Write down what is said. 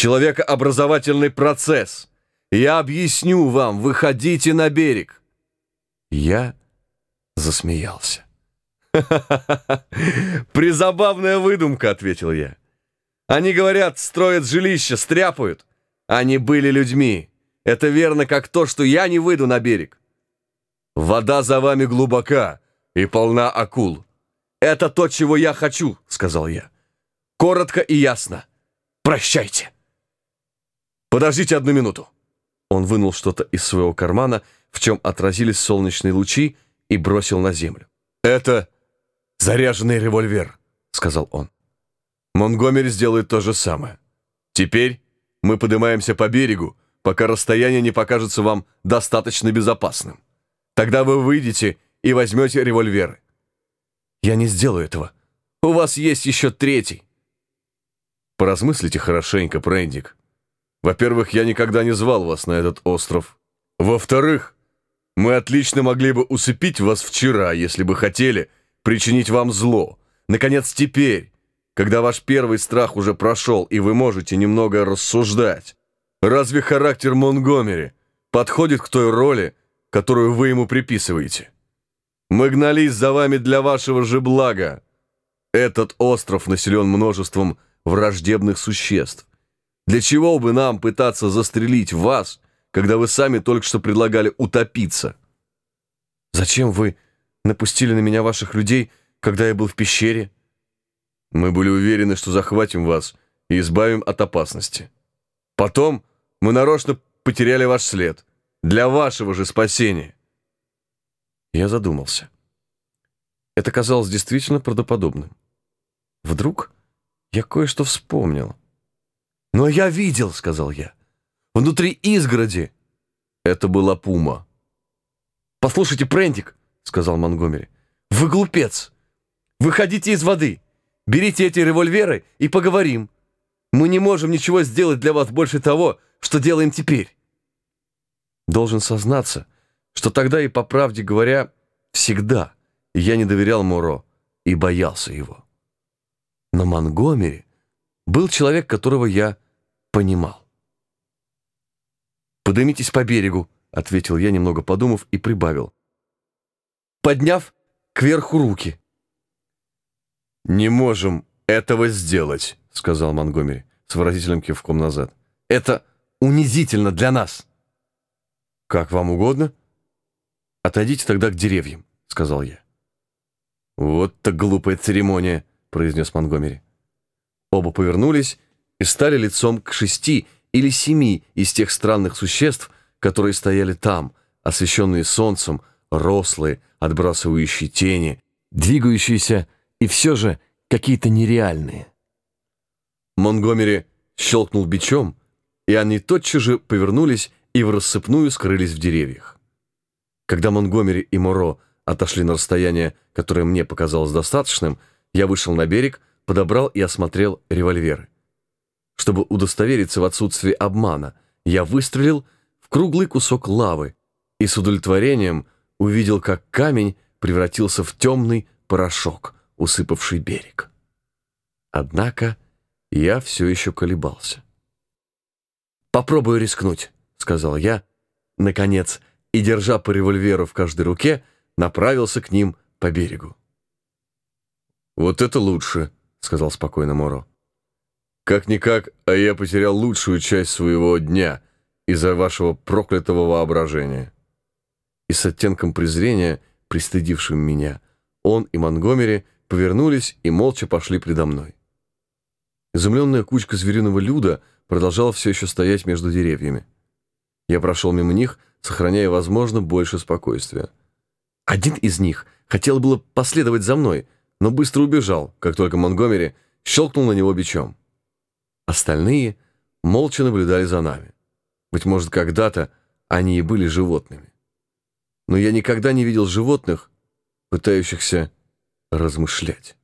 человекообразовательный процесс. Я объясню вам, выходите на берег. Я засмеялся. «Призабавная выдумка», — ответил я. «Они говорят, строят жилища, стряпают. Они были людьми. Это верно, как то, что я не выйду на берег. Вода за вами глубока и полна акул. Это то, чего я хочу», — сказал я. «Коротко и ясно. Прощайте». «Подождите одну минуту». Он вынул что-то из своего кармана, в чем отразились солнечные лучи, и бросил на землю. «Это заряженный револьвер», — сказал он. «Монгомери сделает то же самое. Теперь мы поднимаемся по берегу, пока расстояние не покажется вам достаточно безопасным. Тогда вы выйдете и возьмете револьверы». «Я не сделаю этого. У вас есть еще третий». «Поразмыслите хорошенько, Прендик. Во-первых, я никогда не звал вас на этот остров. Во-вторых, мы отлично могли бы усыпить вас вчера, если бы хотели причинить вам зло. Наконец, теперь, когда ваш первый страх уже прошел, и вы можете немного рассуждать, разве характер Монгомери подходит к той роли, которую вы ему приписываете? Мы гнались за вами для вашего же блага. Этот остров населен множеством враждебных существ. Для чего бы нам пытаться застрелить вас, когда вы сами только что предлагали утопиться. Зачем вы напустили на меня ваших людей, когда я был в пещере? Мы были уверены, что захватим вас и избавим от опасности. Потом мы нарочно потеряли ваш след. Для вашего же спасения. Я задумался. Это казалось действительно правдоподобным. Вдруг я кое-что вспомнил. «Но я видел», — сказал я. Внутри изгороди. Это была пума. «Послушайте, Прентик», — сказал Монгомери, — «вы глупец. Выходите из воды, берите эти револьверы и поговорим. Мы не можем ничего сделать для вас больше того, что делаем теперь». Должен сознаться, что тогда и, по правде говоря, всегда я не доверял Муро и боялся его. Но Монгомери был человек, которого я понимал. «Поднимитесь по берегу», — ответил я, немного подумав, и прибавил. Подняв кверху руки. «Не можем этого сделать», — сказал Монгомери с выразительным кивком назад. «Это унизительно для нас». «Как вам угодно?» «Отойдите тогда к деревьям», — сказал я. «Вот так глупая церемония», — произнес Монгомери. Оба повернулись и стали лицом к шести, или семи из тех странных существ, которые стояли там, освещенные солнцем, рослые, отбрасывающие тени, двигающиеся и все же какие-то нереальные. Монгомери щелкнул бичом, и они тотчас же повернулись и в рассыпную скрылись в деревьях. Когда Монгомери и Моро отошли на расстояние, которое мне показалось достаточным, я вышел на берег, подобрал и осмотрел револьверы. Чтобы удостовериться в отсутствии обмана, я выстрелил в круглый кусок лавы и с удовлетворением увидел, как камень превратился в темный порошок, усыпавший берег. Однако я все еще колебался. «Попробую рискнуть», — сказал я, наконец, и, держа по револьверу в каждой руке, направился к ним по берегу. «Вот это лучше», — сказал спокойно Моро. Как-никак, а я потерял лучшую часть своего дня из-за вашего проклятого воображения. И с оттенком презрения, пристыдившим меня, он и Монгомери повернулись и молча пошли предо мной. Изумленная кучка звериного люда продолжала все еще стоять между деревьями. Я прошел мимо них, сохраняя, возможно, больше спокойствия. Один из них хотел было последовать за мной, но быстро убежал, как только Монгомери щелкнул на него бичом. Остальные молча наблюдали за нами. Быть может, когда-то они и были животными. Но я никогда не видел животных, пытающихся размышлять.